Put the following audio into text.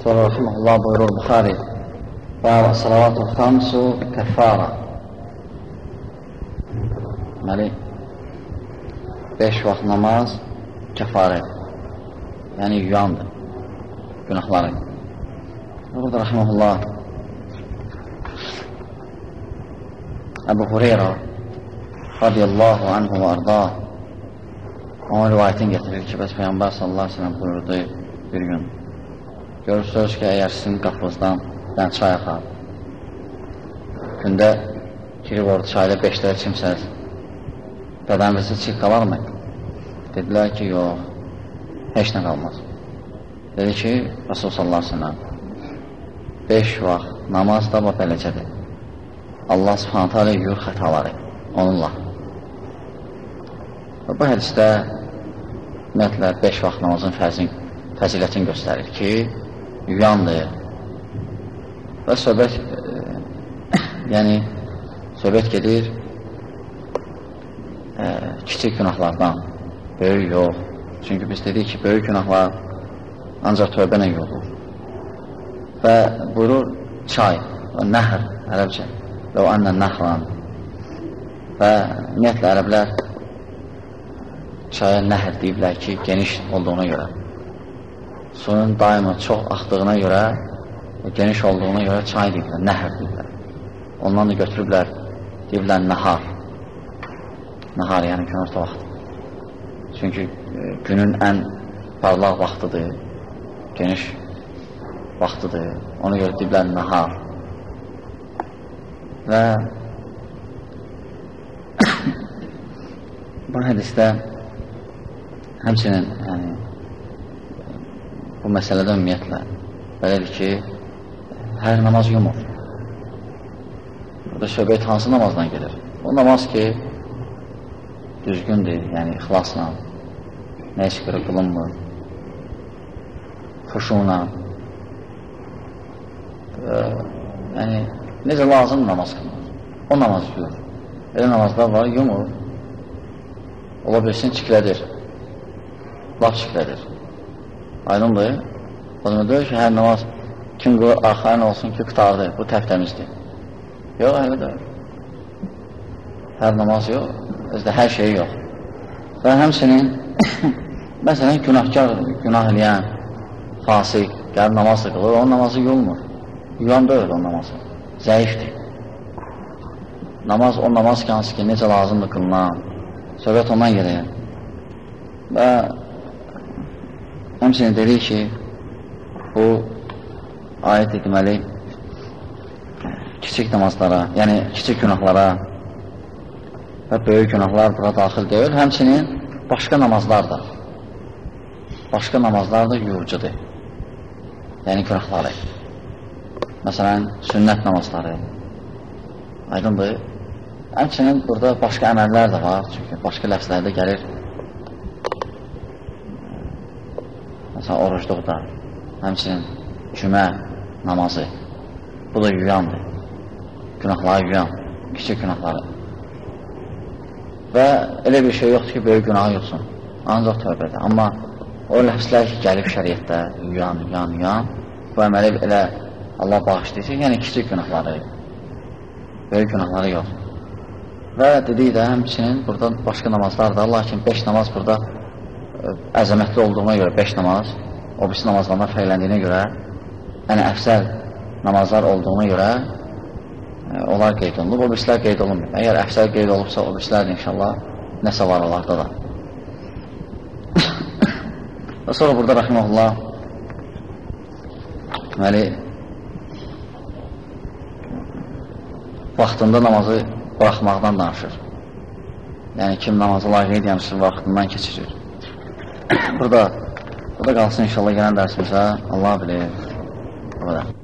Sonra Rahimullah buyurur Buxari və salavatu xamsu kəffara Deməli, beş vaxt namaz kəfarə yəni yuyandır günahları. Burada Rahimullah Əbu Hureyra radiyallahu anhu və arda onun rivayətini getirir ki, bəs Peyyambər sallallahu aleyhi ve sellem buyurdu bir gün görürsünüz ki, əgər sizin qapınızdan dən çay axar gündə girib orada çayda beşlər kimsəz bədəninizi çiq qalarmı? Dedilər ki, yox, heç nə qalmaz. Dedi ki, Rasul sallallahu aleyhi ve sellem beş vaxt namaz da beləcədir. Allah subhanətə alə yuyur xətaları onunla. Və bu hədisdə ümumiyyətlə 5 vaxt namazın fəzin, fəzilətini göstərir ki, yuyandır və söhbət e, yəni söhbət gedir e, kiçik günahlardan böyük yox çünki biz dedik ki, böyük günahlar ancaq tövbə ilə yolur və buyurur çay və nəhr ərəbcə. Və o annə nəhran və ümumiyyətlə ərəblər çaya nəhr deyiblər ki, geniş olduğuna görə. Suyun daima çox axdığına görə, geniş olduğuna görə çay deyiblər, nəhr deyiblər. Ondan da götürüblər, deyiblər nəhar. Nəhar, yəni günorta vaxtı. Çünki e, günün ən parlaq vaxtıdır, geniş vaxtıdır. Ona görə deyiblər nəhar. Və bu hədisdə Həmçinin, yəni, bu məsələdə ümumiyyətlə belədir ki, hər namaz yumur. Burada söhbət hansı namazdan gedir? O namaz ki, düzgündür, yəni ixlasla, nə işqırı qılınmır, xuşuna, e, yəni, necə lazım namaz qılınır? O namaz yumur. Elə namazlar var, yumur, ola bilsin, çiklədir laf şifrədir. Aydındır. O zaman deyir ki, hər namaz kim qılır, arxayın olsun ki, qutardır, bu təftəmizdir. Yox, elə də. Hər namaz yox, özdə hər şey yox. Və həmsinin, məsələn, günahkar, günah eləyən, fasik, gəlib namaz da qılır, onun namazı yolmur. Yuyan deyil o namazı, zəifdir. Namaz o namaz ki, hansı ki, necə lazımdır qılınan, söhbət ondan gedir. Və Həmçinin dedik ki, bu ayət deməli kiçik namazlara, yəni kiçik günahlara və böyük günahlar bura daxil deyil. Həmçinin başqa namazlar da, başqa namazlar da yuyucudur. Yəni günahları. Məsələn, sünnət namazları. Aydındır. Həmçinin burada başqa əməllər də var, çünki başqa ləfslərdə gəlir Məsələn, orucluqda, həmçinin cümə namazı, bu da yuyandır. Günahları yuyan, kiçik günahları. Və elə bir şey yoxdur ki, böyük günahı yoxsun. Ancaq tövbədir. Amma o ləfslər ki, gəlib şəriətdə yuyan, yuyan, yuyan, bu əməli elə Allah bağışlayacaq, yəni kiçik günahları, böyük günahları yox. Və dedik də, həmçinin burada başqa namazlar da, lakin 5 namaz burada əzəmətli olduğuna görə 5 namaz, o birisi namazlarına fərqləndiyinə görə, yəni əfsəl namazlar olduğuna görə e, onlar qeyd olunub, o birisilər qeyd olunmuyor. Əgər əfsəl qeyd olubsa, o birisilər inşallah nəsə var onlarda da. Və sonra burada rəhməlullah deməli vaxtında namazı buraxmaqdan danışır. Yəni kim namazı layiq edəmsin, vaxtından keçirir burada burada qalsın inşallah gələn dərsimizə Allah bilir. Burada.